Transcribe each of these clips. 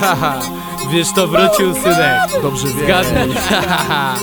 Haha, wiesz to wrócił synek. Dobrze wiem. Zgadnij. Haha.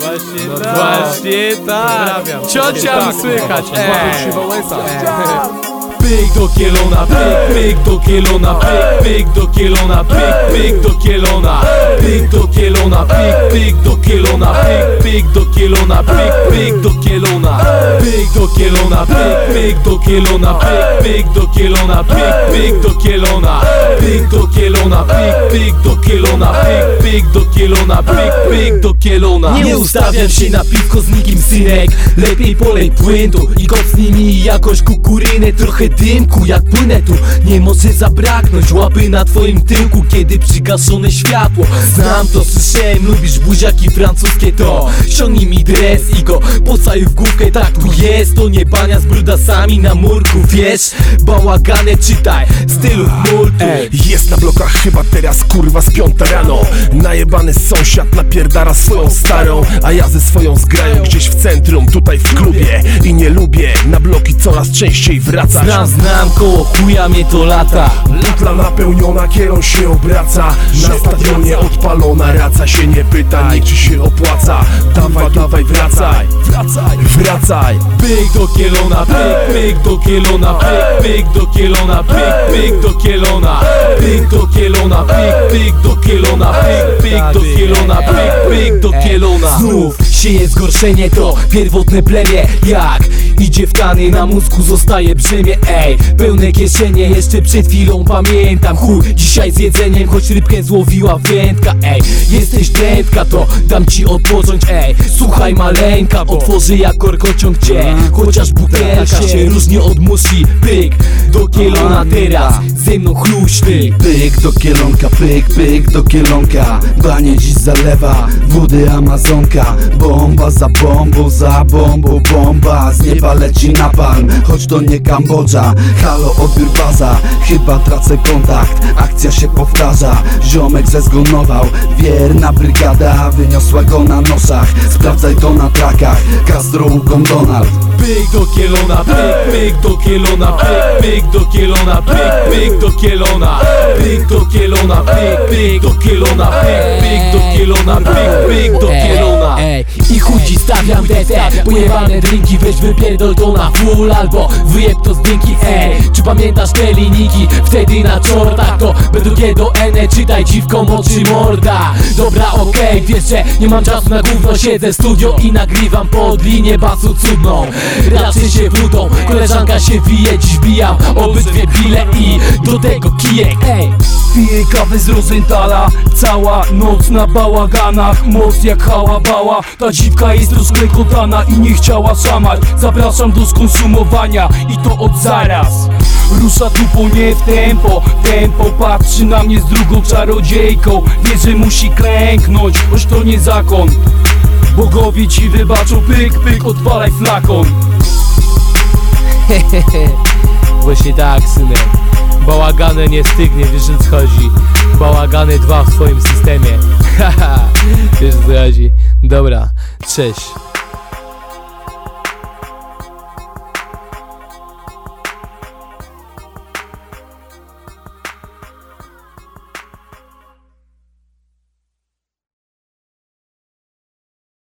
Właśnie No tak. co? Właśnie tak. Ciocia Tak, słychać. no, Ej. Pyk do kielona, pyk, pyk do kielona, pyk, pyk do kielona, pyk, pyk do kielona, pyk do kielona, pyk, pyk do kielona, pyk, pyk do kielona, pyk, pyk do kielona, pyk do kielona, pyk, pyk do kielona, pyk, pyk do kielona, pyk, pyk do kielona, pyk do kielona, pyk, pyk do kielona, pyk, pyk do kielona, pyk, pyk do kielona. Nie ustawiam się na piwko z nikim synek, lepiej polej płyntu i kopnij mi jakąś kukurynę, trochę dymku jak płynę tu. Nie może zabraknąć łapy na twoim tyłku Kiedy przygaszone światło. Znam to, słyszałem, lubisz buziaki francuskie to Ściągnij mi dres i go pocaj w główkę Tak tu jest, to nie bania z brudasami na murku Wiesz, bałagane czytaj, stylu multu Ej, jest na blokach chyba teraz kurwa z piąta rano. Najebany sąsiad napierdara swoją starą A ja ze swoją zgrają gdzieś w centrum, tutaj w klubie. I nie lubię na bloki coraz częściej wracać Znam, znam, koło chuja mnie to lata. Butla napełniona, kierą się obraca. Na stadionie odpalona, raca się nie pyta Niech ci się opłaca. Dawaj, dawaj, wracaj. Wracaj, wracaj. Pyk do kielona, pyk, pyk do kielona, pyk, pyk do kielona, pyk, pyk do kielona, pyk do kielona, pyk, pyk do kielona, pyk, pyk do kielona, pyk, pyk do kielona. Znów sieje zgorszenie to pierwotne plemię, jak idzie w tany na mózgu zostaje brzemię, ej, pełne kieszenie, jeszcze przed chwilą pamiętam, chuj, dzisiaj z jedzeniem, choć rybkę złowiła wędka, ej, jesteś dętka, to dam ci odpocząć, ej, słuchaj maleńka, otworzy jak korkociąg cię, chociaż butelka się różni od musi, pyk, do kielona teraz, ze mną chluśny, Pyk do kielonka, pyk, pyk do kielonka. Banie dziś zalewa, wody Amazonka Bomba za bombą, za bombą, bomba. Z nieba leci napalm, choć to nie Kambodża. Halo, odbiór baza, chyba tracę kontakt. Akcja się powtarza, ziomek zezgonował. Wierna brygada, wyniosła go na nosach. Sprawdzaj to na trakach, Castro Donald pyk do kielona, pyk, pyk do kielona, pyk, pyk do kielona, pyk, pyk do kielona, pyk do kielona, pyk, pyk do kielona, pyk, pyk do kielona, pyk, pyk do kielona. I chudzi stawiam te pojebane drinki, weź wypierdol to na full albo wyjeb to z dynki, ej, czy pamiętasz te linijki, wtedy na czortach to B2G do N, czytaj dziwką oczy morda, dobra okej, wiesz, że nie mam czasu na gówno, siedzę w studio i nagrywam pod linię basu cudną, raczej się wludą, koleżanka się wije, dziś bijam obydwie bile i do tego kijek, ej. Piję kawę z Rosenthala Cała noc na bałaganach Most jak hałabała. Ta dziwka jest rozklekotana i nie chciała szamać Zapraszam do skonsumowania i to od zaraz. Rusza dupą nie w tempo Tempo patrzy na mnie z drugą czarodziejką. Wie, że musi klęknąć, choć to nie zakon Bogowie ci wybaczą, pyk, pyk, odpalaj flakon Właśnie tak, synek. Bałagany nie stygnie, wiesz o co chodzi. Bałagany dwa w swoim systemie. Haha, wiesz o co chodzi. Dobra, cześć.